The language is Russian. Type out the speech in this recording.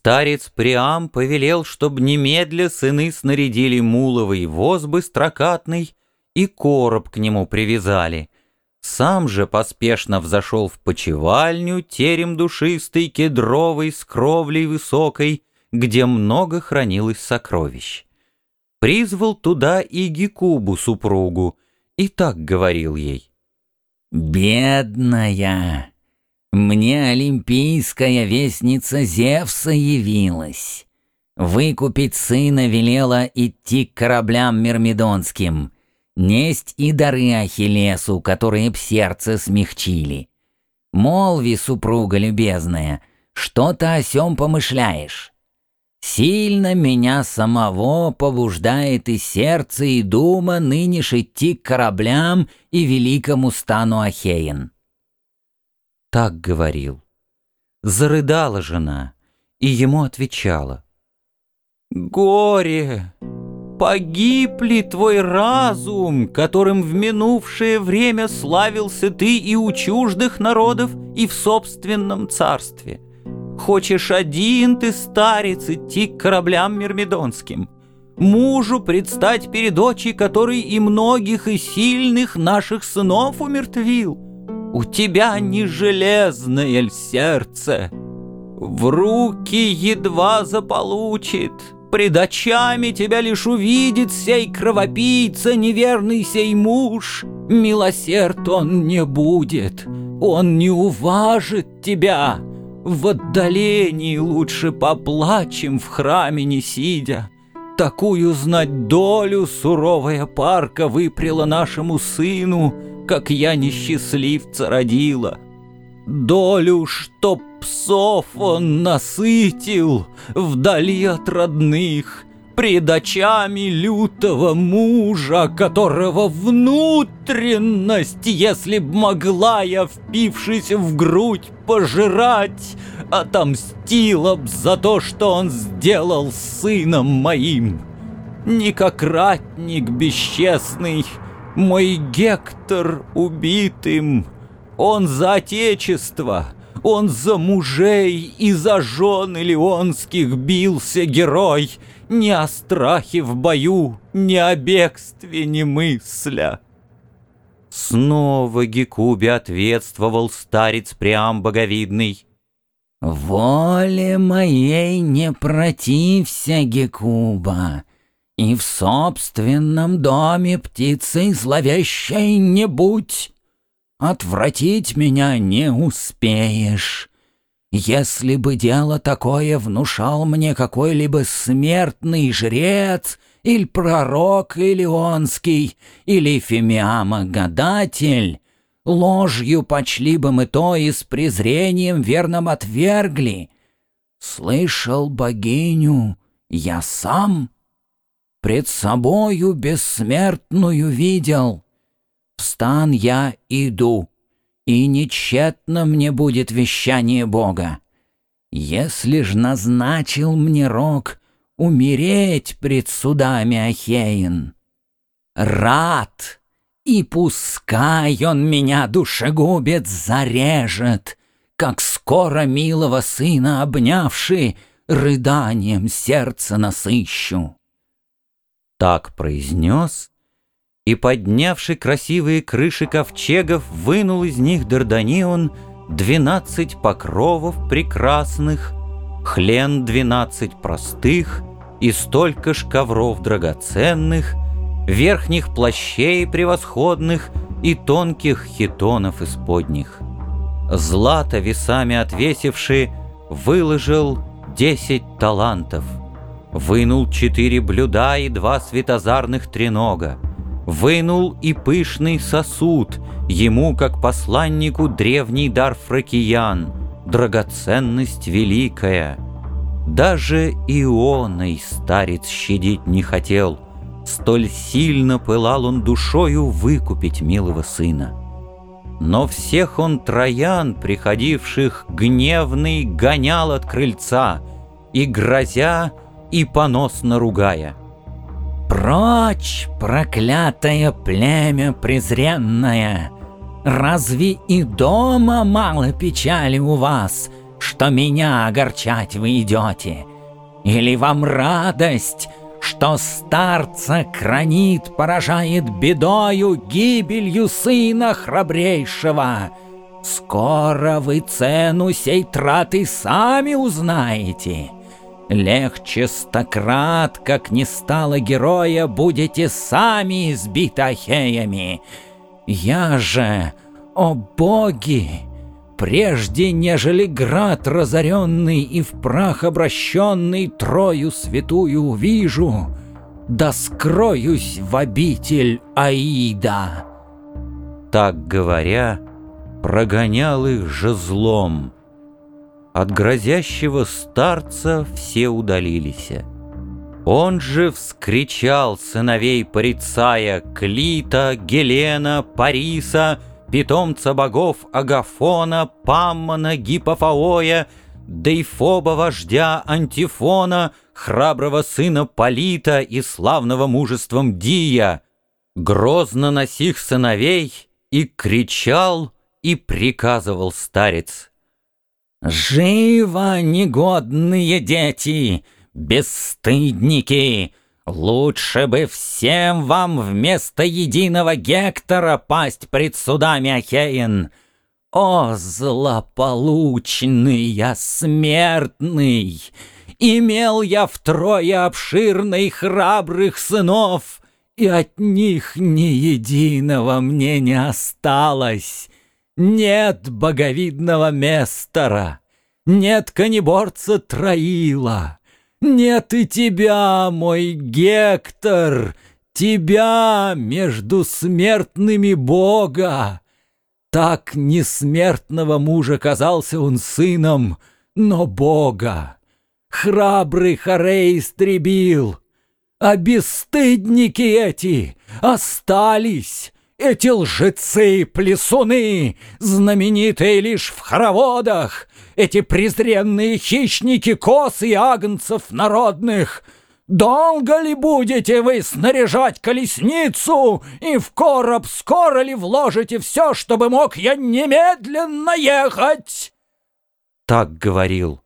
Старец Приам повелел, чтоб немедля сыны снарядили муловый воз быстрокатный и короб к нему привязали. Сам же поспешно взошел в почевальню, терем душистый, кедровый, с кровлей высокой, где много хранилось сокровищ. Призвал туда и Гекубу супругу, и так говорил ей. «Бедная, мне олимпийская вестница Зевса явилась. Выкупить сына велела идти к кораблям мирмидонским, несть и дары Ахиллесу, которые б сердце смягчили. Молви, супруга любезная, что ты о сём помышляешь? Сильно меня самого побуждает и сердце, и дума ныне ж идти к кораблям и великому стану Ахеин так говорил. Зарыдала жена, и ему отвечала. «Горе! Погиб ли твой разум, которым в минувшее время славился ты и у чуждых народов, и в собственном царстве? Хочешь один ты, старец, идти к кораблям мирмидонским?» мужу предстать перед очи, который и многих и сильных наших сынов умертвил. У тебя не железное сердце? В руки едва заполучит, Пред очами тебя лишь увидит Сей кровопийца, неверный сей муж. Милосерд он не будет, он не уважит тебя. В отдалении лучше поплачем в храме не сидя. Такую знать долю суровая парка выпрела нашему сыну — как я несчастливца родила. Долю, чтоб псов он насытил вдали от родных, пред очами лютого мужа, которого внутренность, если б могла я, впившись в грудь, пожирать, отомстила б за то, что он сделал сыном моим. Не как ратник бесчестный, мой Гектор убитым, он за отечество, он за мужей и за жен Илионских бился герой, ни о страхе в бою, ни о бегстве не мысля. Снова Гекубе ответствовал старец Приам Боговидный. «Воле моей не протився, Гекуба, и в собственном доме птицей зловещей не будь. Отвратить меня не успеешь. Если бы дело такое внушал мне какой-либо смертный жрец, или пророк Илионский, или Фемиама-гадатель, ложью почли бы мы то и с презрением верным отвергли. Слышал богиню я сам — пред собою бессмертную видел. Встан я иду, и нечетно мне будет вещание Бога. Если ж назначил мне рок умереть пред судами Ахеин, рад, и пускай он меня, душегубец, зарежет, как скоро милого сына обнявший, рыданием сердце насыщу. Так произнес, и, поднявший красивые крыши ковчегов, вынул из них Дарданион двенадцать покровов прекрасных, хлен двенадцать простых и столько ж ковров драгоценных, верхних плащей превосходных и тонких хитонов исподних. Злато весами отвесивший выложил десять талантов — Вынул четыре блюда и два светозарных тренога. Вынул и пышный сосуд, ему, как посланнику, древний дар фракиян, драгоценность великая. Даже ионой старец щадить не хотел, столь сильно пылал он душою выкупить милого сына. Но всех он троян, приходивших гневный, гонял от крыльца, и, грозя, и поносно ругая. «Прочь, проклятое племя презренное! Разве и дома мало печали у вас, что меня огорчать вы идете? Или вам радость, что старца кранит поражает бедою, гибелью сына храбрейшего? Скоро вы цену сей траты сами узнаете. Легче стократ, как не стало героя, будете сами избиты ахеями. Я же, о боги, прежде нежели град разоренный и в прах обращенный Трою святую увижу, да скроюсь в обитель Аида. Так говоря, прогонял их же злом. От грозящего старца все удалились. Он же вскричал сыновей порицая Клита, Гелена, Париса, питомца богов Агафона, Паммона, Гипофаоя, Дейфоба вождя Антифона, храброго сына Полита и славного мужеством Дия, грозно на сих сыновей и кричал, и приказывал старец. «Живо, негодные дети, бесстыдники! Лучше бы всем вам вместо единого Гектора пасть пред судами Ахеин! О, злополучный я смертный! Имел я втрое обширных храбрых сынов, и от них ни единого мне не осталось!» Нет боговидного Местора, нет конеборца Троила, нет и тебя, мой Гектор, тебя между смертными Бога. Так несмертного мужа казался он сыном, но Бога. Храбрый Харей истребил, а бесстыдники эти остались, эти лжецы-плесуны, знаменитые лишь в хороводах, эти презренные хищники коз и агнцев народных, долго ли будете вы снаряжать колесницу и в короб скоро ли вложите все, чтобы мог я немедленно ехать?» Так говорил.